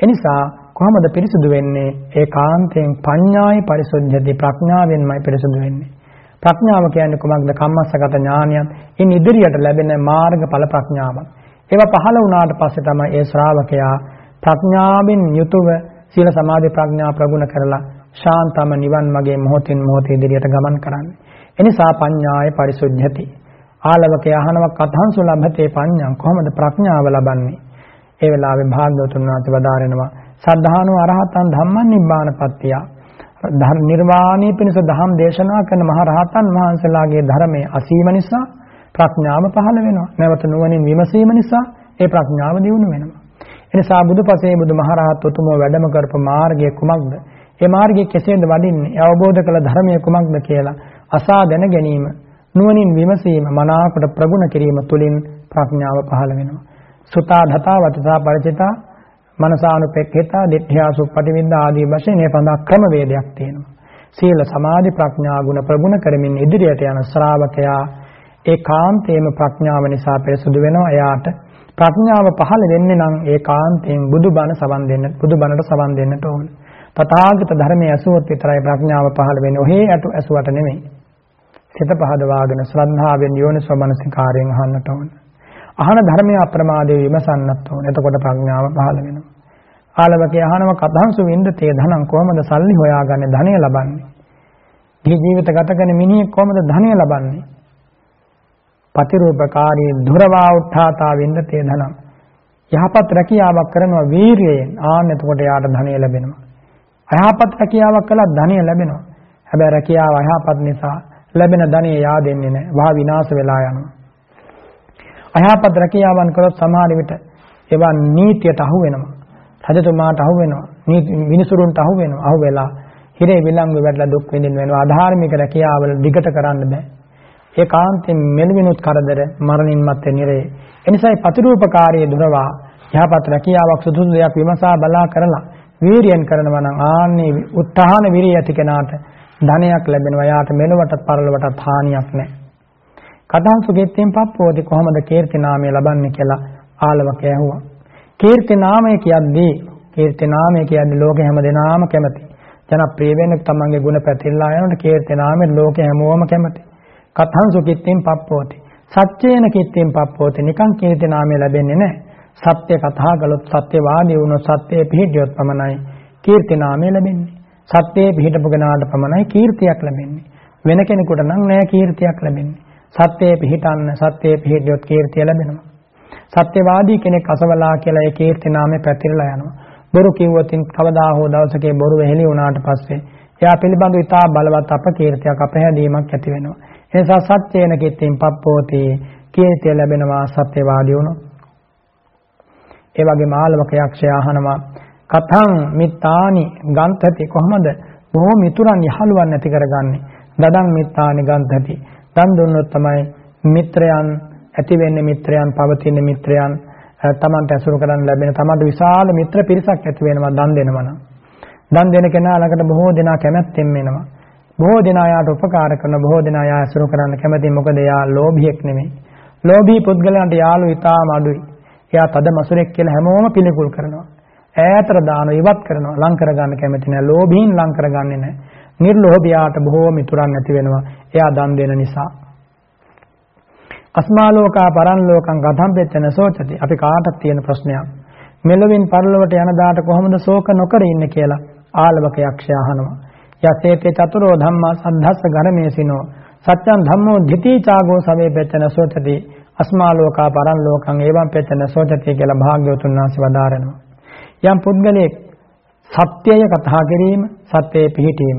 එනිසා කොහොමද පිරිසිදු වෙන්නේ? ඒකාන්තයෙන් පඤ්ඤායි පරිසුද්ධති ප්‍රඥාවෙන්මයි පිරිසිදු වෙන්නේ. ප්‍රඥාව කියන්නේ කොමක්ද? කම්මස්සගත ඥානයත්. ඉන් ඉදිරියට ලැබෙන මාර්ගඵල ප්‍රඥාවක්. ඒවා පහළ වුණාට පස්සේ තමයි ඒ ශ්‍රාවකයා ප්‍රඥාවෙන් යුතුව සීල සමාධි ප්‍රඥා ප්‍රගුණ කරලා ශාන්තම නිවන් මගේ මොහොතින් මොහොත ඉදිරියට ගමන් කරන්නේ. එනිසා පඤ්ඤාය පරිසුද්ධති. ආලවකේ අහනවක් අතහන්සු ලබතේ පඤ්ඤං කොහොමද ප්‍රඥාව ලබන්නේ? ඒ වෙලාවේ භාග්‍යවතුන් වහන්සේ වදාරනවා සද්ධානෝ අරහතන් ධම්මං නිබ්බානපත්තිය. ධර්ම නිර්වාණී පිණිස ධම් දේශනා කරන මහ රහතන් වහන්සේලාගේ ධර්මයේ අසීම නිසා ප්‍රඥාව පහළ වෙනවා. නැවත නුවණින් විමසීම නිසා ඒ ප්‍රඥාව දියුණු වෙනවා. එනිසා බුදුපසේ බුදුමහරහත් උතුමෝ වැඩම කරපු මාර්ගය කුමක්ද? ඒ මාර්ගය කෙසේද වඩින්නේ? අවබෝධ කළ ධර්මය කුමක්ද කියලා අසා දැන ගැනීම නුවණින් විමසීම මනාකොට ප්‍රගුණ කිරීම තුළින් ප්‍රඥාව පහළ වෙනවා. සුතා ධතා වතසා ಪರಿචිතා මනසානුපෙක්ඛිතා දිට්ඨියා සුප්පටිවිද්ද ආදී වශයෙන් මේ පඳා ක්‍රම වේදයක් තියෙනවා. සීල සමාධි ප්‍රඥා ගුණ ප්‍රගුණ කරමින් ඉදිරියට යන ශ්‍රාවකයා ඒකාන්තයෙන්ම ප්‍රඥාව නිසා පෙරසුදු වෙනවා. එයාට ප්‍රඥාව පහළ වෙන්නේ නම් ඒකාන්තයෙන් බුදුබණ සවන් දෙන්න බුදුබණට සවන් දෙන්නට ඕනේ. තථාගත ධර්මයේ ඇසුවොත් විතරයි ප්‍රඥාව පහළ වෙන්නේ. ඔහේ ඇතු ඇසුවට නෙමෙයි. සිත පහදවාගෙන ශ්‍රද්ධාවෙන් යෝනිසෝ මනසිකාරයෙන් අහන්නට ඕන. අහන ධර්මය අප්‍රමාදයේ විමසන්නත් ඕන. එතකොට ප්‍රඥාව පහළ වෙනවා. ආලවකේ අහනව කතංසු වින්දතේ ධනං කොහොමද සල්ලි හොයාගන්නේ ධනය ලබන්නේ? මේ ජීවිත ගත කරන මිනිහෙක් කොහොමද ධනය ලබන්නේ? පතිරූපකාරී දුරවා උත්ථාතා වින්දතේ ධනං. යහපත් රැකියාවක් කරනවා වීරියෙන් ආන්න එතකොට යාට ධනය ලැබෙනවා. අයහපත් රැකියාවක් කළා ධනය ලැබෙනවා. හැබැයි රැකියාව අයහපත් නිසා ලැබෙන ධනය yaadෙන්නේ නැහැ. වහා විනාශ වෙලා යනවා. අයහපත් රැකියාවන් කළොත් සමහර විට ඒවා නීතියට අහු වෙනවා. රජතුමාට අහු වෙනවා. මිනිසුරුන්ට අහු වෙනවා. අහු වෙලා හිරේ විලංගු වැටලා දුක් විඳින්න වෙනවා. අධාර්මික රැකියාවල දිගට කරන්න බෑ. ඒ කාන්තෙන් මෙලවිනුත් කරදර මරණින් මත්තේ නිරේ. එනිසායි ප්‍රතිරූපකාරී දුරවා යහපත් රැකියාවක් සුදුසු දෙයක් විමසා බලා කරලා වීරියෙන් කරනවා නම් ආන්නේ උත්හාන විරිය ඇති කෙනාට ධනයක් ලැබෙනවා. යාට මෙලොවටත් පරලොවටත් හානියක් නැහැ. කතං සුගෙත්තෙන් පප්පෝති කොහොමද කීර්ති නාමය ලබන්නේ කියලා ආලවක ඇහුවා. කීර්ති නාමය කියද්දී කීර්ති නාමය කියන්නේ ලෝකෙ හැම දෙනාම කැමති. ජනප්‍රිය වෙන්න තමන්ගේ ගුණ පැතිරලා යනකොට කීර්ති නාමය ලෝකෙ හැමෝම කැමති. කතං සුකිත්තෙන් පප්පෝති. සත්‍යේන කිත්තෙන් පප්පෝති නිකන් කීර්ති නාමය ලැබෙන්නේ නැහැ. සත්‍ය කතා කළොත් සත්‍යවාදී වුණොත් සත්‍යයේ පිහිටියොත් පමණයි කීර්ති නාමය ලැබෙන්නේ. සත්‍යයේ පිහිටපු කෙනාට පමණයි කීර්තියක් ලැබෙන්නේ. වෙන කෙනෙකුට නම් නෑ කීර්තියක් ලැබෙන්නේ. සත්‍යයේ පිහිටන්න සත්‍යයේ පිහිටියොත් කීර්තිය ලැබෙනවා. සත්‍යවාදී කෙනෙක් අසවලා කියලා ඒ කීර්ති නාමය පැතිරලා යනවා. බොරු කිව්වොත් කවදා හෝ දවසක බොරු වෙහෙලි වුණාට පස්සේ එයා පිළිබඳව ඉතා බලවත් අපකීර්තියක් අපහැදීමක් ඇති වෙනවා. ඒ නිසා සත්‍යේන කිත්තින් පප්පෝති කීර්තිය ලැබෙනවා සත්‍යවාදී වුණොත්. ඒ වගේම ආලවක යක්ෂයා අහනවා කතං මිත්තානි ගන්තති? කොහොමද? බොහෝ මිතුරන් යහළුවන් නැති කරගන්නේ. දඩං මිත්තානි ගන්තති. දන් දුන්නොත් තමයි මිත්‍රයන් ඇති වෙන්නේ මිත්‍රයන් පවතින මිත්‍රයන් තමන්ට ඇසුරු කරන්න ලැබෙන තමන්ට විශාල මිත්‍ර පිරිසක් ඇති වෙනවා දන් දෙනවා නම් දන් දෙන කෙනා ළඟට බොහෝ දෙනා කැමැත්තෙන් එනවා. බොහෝ දෙනා යාට උපකාර කරන බොහෝ දෙනා යා ඇසුරු කරන්න කැමති මොකද යා ලෝභියෙක් නෙමෙයි. ලෝභී පුද්ගලයන්ට යාළු ඉතාම අඩුයි. එයා තද මසුරෙක් කියලා හැමෝම පිළිකුල් කරනවා. ඈතට දානවා, ඉවත් කරනවා, ලං කරගන්න කැමති නැහැ. ලෝභීන් ලං කරගන්නේ නැහැ. නිර්ලෝභයාට බොහෝ මිතුරන් නැති වෙනවා. එයා දන් දෙන නිසා. අස්මාලෝකා පරන්ලෝකං ගතම් පෙච්චන සෝචති. අපි කාටත් තියෙන ප්‍රශ්නයක්. මෙලොවින් පරලොවට යන දාට කොහොමද ශෝක නොකර ඉන්නේ කියලා ආලවක යක්ෂයා අහනවා. යසේතේ චතුරෝ ධම්මා සද්ධස්ස ගරමේසිනෝ සත්‍යං ධම්මෝ ධිති චාගෝ සමේ පෙච්චන සෝචති අස්මා ලෝකා පරන් ලෝකං එවං පෙතන සෝචති කියලා භාග්‍යවතුන් වහන්සේ වදාරනවා. යම් පුද්ගලයෙක් සත්‍යය කතා කිරීම, සත්‍යයේ පිහිටීම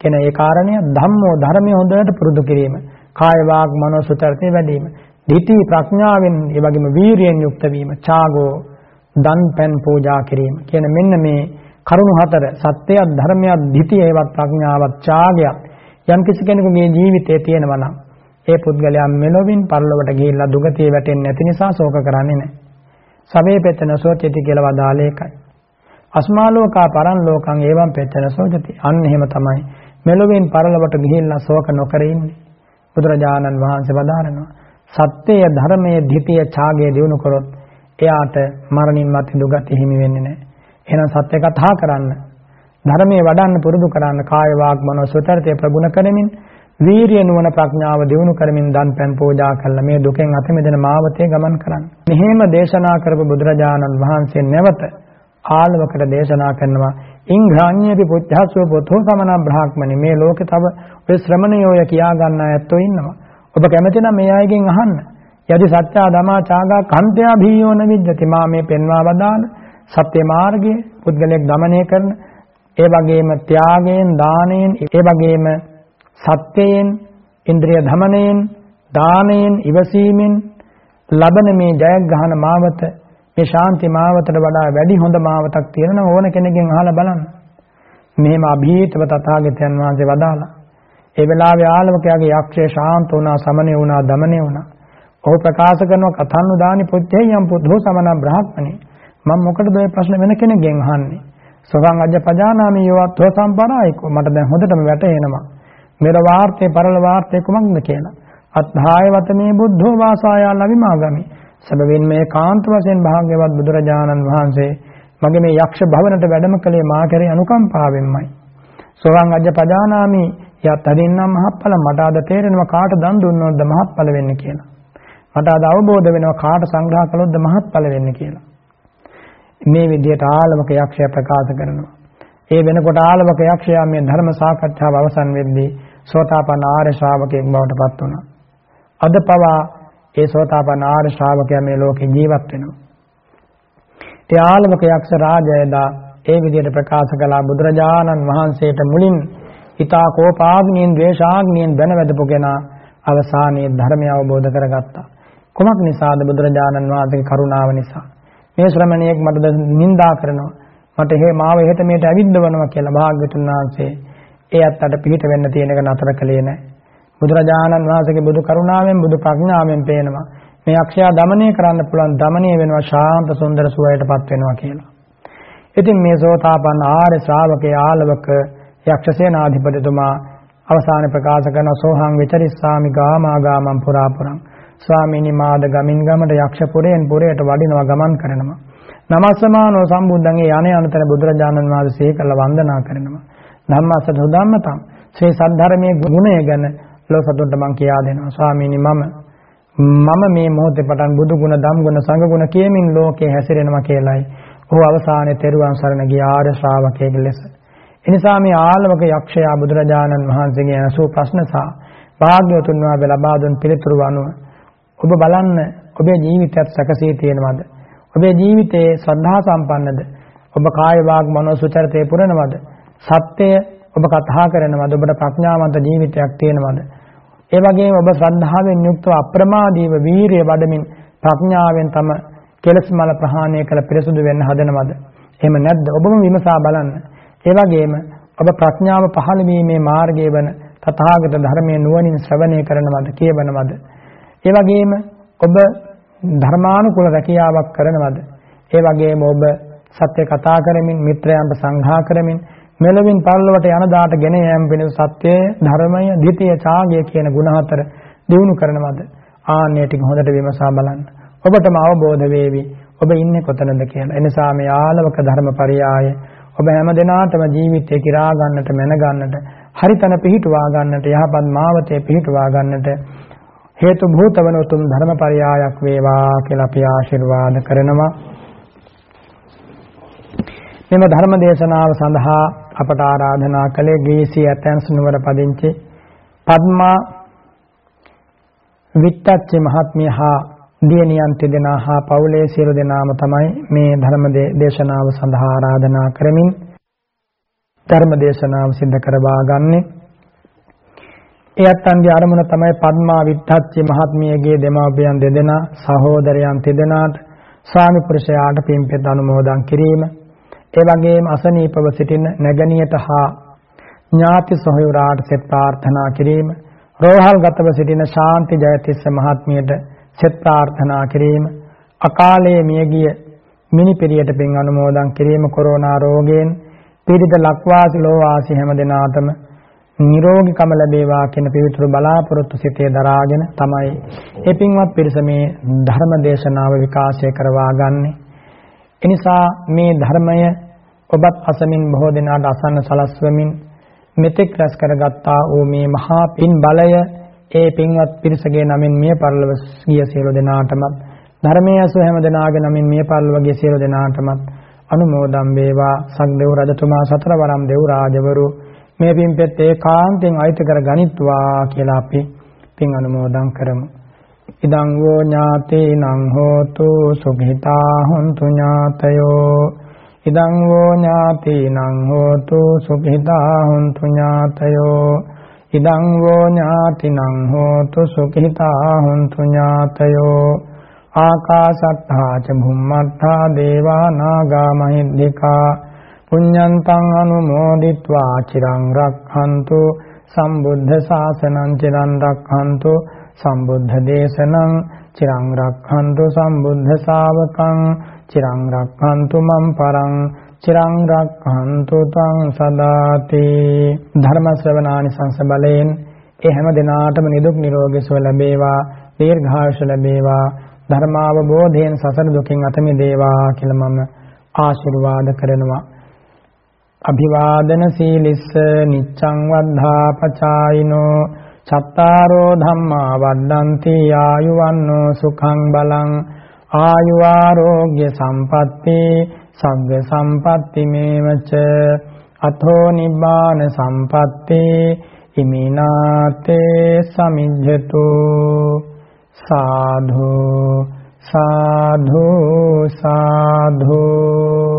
කියන ඒ කාරණය ධම්මෝ ධර්මයේ හොඳට පුරුදු කිරීම, කාය වාග් මනෝ සුචරිතය වැඩි වීම, ධිටි ප්‍රඥාවෙන් ඒ වගේම වීරියෙන් යුක්ත වීම, ඡාගෝ දන් පෙන් පූජා කිරීම කියන මෙන්න මේ කරුණු හතර සත්‍යයක් ධර්මයක් ධිතිය ඒවත් ප්‍රඥාවක් ඡාගයක් යම් කිසි කෙනෙකුගේ ජීවිතයේ තියෙනවා නම් ඒ පුද්ගලයා මෙලොවින් පරලොවට ගිහිල්ලා දුගතිය වැටෙන්නේ නැති නිසා ශෝක කරන්නේ නැහැ. සවේ පෙතන සෝචති කියලා වදාළේ ඒකයි. අස්මාලෝකා පරන් ලෝකං ඒවම් පෙතන සෝචති. අන්න එහෙම තමයි. මෙලොවින් පරලොවට ගිහිල්ලා ශෝක නොකර ඉන්නේ. බුදුරජාණන් වහන්සේ වදාරනවා. සත්‍යය ධර්මයේ ධිතිය ඡාගය දිනු කරොත් එයාට මරණින් මතු දුගති හිමි වෙන්නේ නැහැ. එහෙනම් සත්‍ය කතා කරන්න ධර්මයේ වඩන්න පුරුදු කරන්න කාය වාග් මනෝ සුතරතේ ප්‍රගුණ කරමින් වීරිය නුවණ ප්‍රඥාව දිනු කරමින් දන් පෙන් පෝජා කළා මේ දුකෙන් අත මිදෙන මාවතේ ගමන් කරන්න. මෙහෙම දේශනා කරපු බුදුරජාණන් වහන්සේ නැවත ආලවකට දේශනා කරනවා ඉංඝාඤ්ඤේපි පුච්ඡස්සෝ පොතෝ සමන බ්‍රාහ්මනි මේ ලෝකේ තව ඔය ශ්‍රමණයෝය කියා ගන්න ඇත්තෝ ඉන්නවා. ඔබ කැමති නම් මේ අයගෙන් අහන්න. යදි සත්‍යා ධමා චාගා කන්ත්‍යා භීයෝ නවිද්දති මා මේ පෙන්වා වදාන සත්‍ය මාර්ගයේ පුද්ගලයෙක් দমনය කරන ඒ වගේම ත්‍යාගයෙන් දාණයෙන් ඒ වගේම සත්‍යයෙන්, ඉන්ද්‍රිය ධමනයෙන්, දානයෙන්, ඉවසීමෙන් ලබන මේ ජයග්‍රහණ මාවත මේ ශාන්ති මාවතට වඩා වැඩි හොඳ මාවතක් තියෙනවා ඕන කෙනෙක්ගෙන් අහලා බලන්න. මෙහෙම અભීතව තථාගතයන් වහන්සේ වදාලා. ඒ වෙලාවේ ආලවකයාගේ යක්ෂය ශාන්ත වුණා, සමනය වුණා, දමනය වුණා. ඔහු ප්‍රකාශ කරනවා කතන්නු දානි පුත්තේයම් පුද්ධෝ සමන බ්‍රහ්මනේ. මම මොකටද ඔය ප්‍රශ්න වෙන කෙනෙක්ගෙන් අහන්නේ? සෝවාන් අජ පජානාමි යෝවත්ව සම්පරායිකෝ මට දැන් හොඳටම වැටහෙනවා. මෙර වාර්තේ පරල වාර්තේ කුමක්ද කියලා. අත්හාය වතමේ බුද්ධෝ වාසායා ලවිමාගමි. සබවින් මේ කාන්ත වශයෙන් භාග්‍යවත් බුදුරජාණන් වහන්සේ මගේ මේ යක්ෂ භවනට වැඩම කළේ මා කෙරේ අනුකම්පාවෙන්මයි. සෝවාන් අජ්ජ පජානාමි යත් අදින්නම් මහත්ඵල මට අද තේරෙනවා කාට දන් දුන්නොත්ද මහත්ඵල වෙන්නේ කියලා. මට අද අවබෝධ වෙනවා කාට සංග්‍රහ කළොත්ද මහත්ඵල වෙන්නේ කියලා. මේ විදිහට ආලවක යක්ෂයා ප්‍රකාශ කරනවා. ඒ වෙනකොට ආලවක යක්ෂයා මේ ධර්ම සාකච්ඡාව අවසන් වෙද්දී සෝතාපන්න ආර්ය ශ්‍රාවකයෙක් බවට පත් වුණා. අද පවා ඒ සෝතාපන්න ආර්ය ශ්‍රාවකයා මේ ලෝකේ ජීවත් වෙනවා. ඒ ආලවක යක්ෂ රාජයදා ඒ විදිහට ප්‍රකාශ කළා බුදුරජාණන් වහන්සේට මුලින් හිතා කෝපාග්නියෙන් ද්වේෂාග්නියෙන් බැනවැදපු කෙනා අවසානයේ ධර්මය අවබෝධ කරගත්තා. කොමක් නිසාද බුදුරජාණන් වහන්සේගේ කරුණාව නිසා. මේ ශ්‍රමණයෙක් මට නිඳා කරනවා. මට එහෙ මාව එහෙට මෙහෙට ඇවිද්දවනවා කියලා භාග්‍යතුන් වහන්සේ ඒ අත්තට පිහිට වෙන්න තියෙන එක නතර කළේ නැහැ. බුදුරජාණන් වහන්සේගේ බුදු කරුණාවෙන් බුදු ප්‍රඥාවෙන් පේනවා මේ අක්ෂයා দমনය කරන්න පුළුවන් দমনය වෙනවා ශාන්ත සුන්දර සුවයටපත් වෙනවා කියලා. ඉතින් මේ සෝතාපන්න ආර්ය ශ්‍රාවකේ ආලවක යක්ෂසේනාධිපතිතුමා අවසාන ප්‍රකාශ කරන සෝහං විචරිස්සාමි ගාමාගාමං පුරාපුරං ස්වාමීනි මාද ගමින් ගමට යක්ෂ පුරයෙන් පුරයට වඩිනවා ගමන් කරනවා. නමස්සමානෝ සම්බුද්ධන්ගේ යانے අනුතර බුදුරජාණන් වහන්සේ කළ වන්දනා කරනවා. ධම්මස්ස සුධම්මතං ශ්‍රී සද්ධර්මයේ ගුණය ගැන ලෝසතුන්ට මං කියා දෙනවා. ස්වාමීනි මම මම මේ මොහොතේ පටන් බුදු ගුණ, ධම් ගුණ, සංඝ ගුණ කියමින් ලෝකේ හැසිරෙනවා කියලයි. ඔහු අවසානයේ තෙරුවන් සරණ ගිය ආර්ය ශ්‍රාවකයෙක් ලෙස. එනිසා මේ ආලවක යක්ෂයා බුදුරජාණන් වහන්සේගේ අසූ ප්‍රශ්න සහ භාග්‍යවතුන් වහන්සේ ලබා දුන් පිළිතුරු අනුව ඔබ බලන්න ඔබේ ජීවිතයත් සැකසී තියෙනවද? ඔබේ ජීවිතයේ ශ්‍රද්ධා සම්පන්නද? ඔබ කාය වාග් මනෝ සුචරිතේ පුරනවද? සත්‍යය ඔබ කතා කරනවද? ඔබට ප්‍රඥාවන්ත ජීවිතයක් තියෙනවද? ඒ වගේම ඔබ ශ්‍රද්ධාවෙන් යුක්තව අප්‍රමාදීව වීරිය වඩමින් ප්‍රඥාවෙන් තම කෙලස් මල ප්‍රහාණය කළ පිරිසුදු වෙන්න හදනවද? එහෙම නැද්ද? ඔබම විමසා බලන්න. ඒ වගේම ඔබ ප්‍රඥාව පහළ වීමේ මාර්ගය වන තථාගත ධර්මයේ නුවණින් ශ්‍රවණය කරනවද? කියවනවද? ඒ වගේම ඔබ ධර්මානුකූල රැකියාවක් කරනවද? ඒ වගේම ඔබ සත්‍ය කතා කරමින් මිත්‍රයන්ට සංඝා කරමින් මෙලවින් පරලොවට යන දාට ගෙන යාම වෙන සත්‍යය ධර්මය ධිතිය ඡාගය කියන ගුණ හතර දිනු කරනවද? ආන්නේ ටික හොඳට විමසා බලන්න. ඔබටම අවබෝධ වේවි ඔබ ඉන්නේ කොතනද කියලා. එනිසා මේ ආලවක ධර්මපරියාය ඔබ හැම දිනාටම ජීවිතේ කිරා ගන්නට මැන ගන්නට හරිතන පිහිටුවා ගන්නට යහපත් මාවතේ පිහිටුවා ගන්නට හේතු භූත වන උතුම් ධර්මපරයායක් වේවා කියලා අපි ආශිර්වාද කරනවා. මෙම ධර්ම දේශනාව සඳහා අපට ආරාධනා කළේ ග්‍රීසි ඇතැන්ස් නුවර පදිංචි පද්මා විත්තච්චි මහත්මිය හා දියණියන් තිදෙනා හා පවුලේ සියලු දෙනාම තමයි මේ ධර්ම දේශනාව සඳහා ආරාධනා කරමින් ධර්ම දේශනාව සිදු කරවා ගන්නේ. එයත් අන්ගේ අරමුණ තමයි පద్මා විත්තච්චි මහත්මියගේ දෙමාපියන් දෙදෙනා සහෝදරයන් තිදෙනාට ස්වාමි පුරුෂයාට පින්පෙත් අනුමෝදන් කිරීම. ඒ වගේම අසනීපව සිටින නැගණියට හා ඥාති සොහොයුරාට සෙත් ප්‍රාර්ථනා කිරීම. රෝහල් ගතව සිටින ශාන්ති ජයතිස්ස මහත්මියට සෙත් ප්‍රාර්ථනා කිරීම අකාලයේ මියගිය මිනිපිරියට පින් අනුමෝදන් කිරීම කොරෝනා රෝගයෙන් පීඩිත ලක්වාසී ලෝවාසී හැම දෙනාටම නිරෝගීකම ලැබේවා කියන පිවිතුරු බලාපොරොත්තු සිතේ දරාගෙන තමයි ඒ පින්වත් පිරිස මේ ධර්ම දේශනාව විකාශය කරවා ගන්නෙ. එනිසා මේ ධර්මය ඔබත් අසමින් බොහෝ දෙනාට අසන්න සලස්වමින් මෙතෙක් රැස් කරගත්තා වූ මේ මහා පින් බලය ඒ පින්වත් පිරිසගේ නමින් මිය පරලොව ගිය සියලු දෙනාටමත් ධර්මයේ අසු හැම දෙනාගේ නමින් මිය පරලොව ගිය සියලු දෙනාටමත් අනුමෝදම් වේවා. සක්දෙව් රජතුමා සතරවරම් දෙව් රාජවරු මේ පින්පෙත් ඒකාන්තයෙන් අයිති කර ගනිත්වා කියලා අපි පින් අනුමෝදන් කරමු. ඉදං වූ ඥාතේනං හෝතු සුඛිතා හොන්තු ඥාතයෝ. ඉදං වූ ඥාතේනං හෝතු සුඛිතා හොන්තු ඥාතයෝ ඉදං වෝ ඥාතිනං හෝතු සුඛිතා හොන්තු ඥාතයෝ ආකාසත්තා ච භුම්මත්තා දේවා නාග මහිද්దికා පුඤ්ඤන්තං අනුමෝදිත්වා චිරං රක්ඛන්තු සම්බුද්ධ ශාසනං චිරං රක්ඛන්තු සම්බුද්ධ දේශනං චිරං රක්ඛන්තු සම්බුද්ධ ශාවකං චිරං රක්ඛන්තු මම් පරං චිරං රක්ඛන්තු තං සදාති. ධර්ම ශ්‍රවණානිසංස බලයෙන් ඒ හැම දිනාටම නිදුක් නිරෝගී සුව ලැබේවා දීර්ඝායුෂ ලැබේවා ධර්මාවබෝධයෙන් සසර දුකින් අත මිදේවා කියලා මම ආශිර්වාද කරනවා. අභිවාදන සීලිස්ස නිච්ඡං වද්ධා පචායිනෝ චත්තාරෝ ධම්මා වද්දන්ති ආයුවන්නෝ සුඛං බලං ආයු ආරෝග්‍ය සම්පatti සග්ග සම්පatti මේවච අතෝ නිබ්බාන සම්පatti ඉමිනාතේ සමිජ්ජතු. සාධු සාධු සාධු.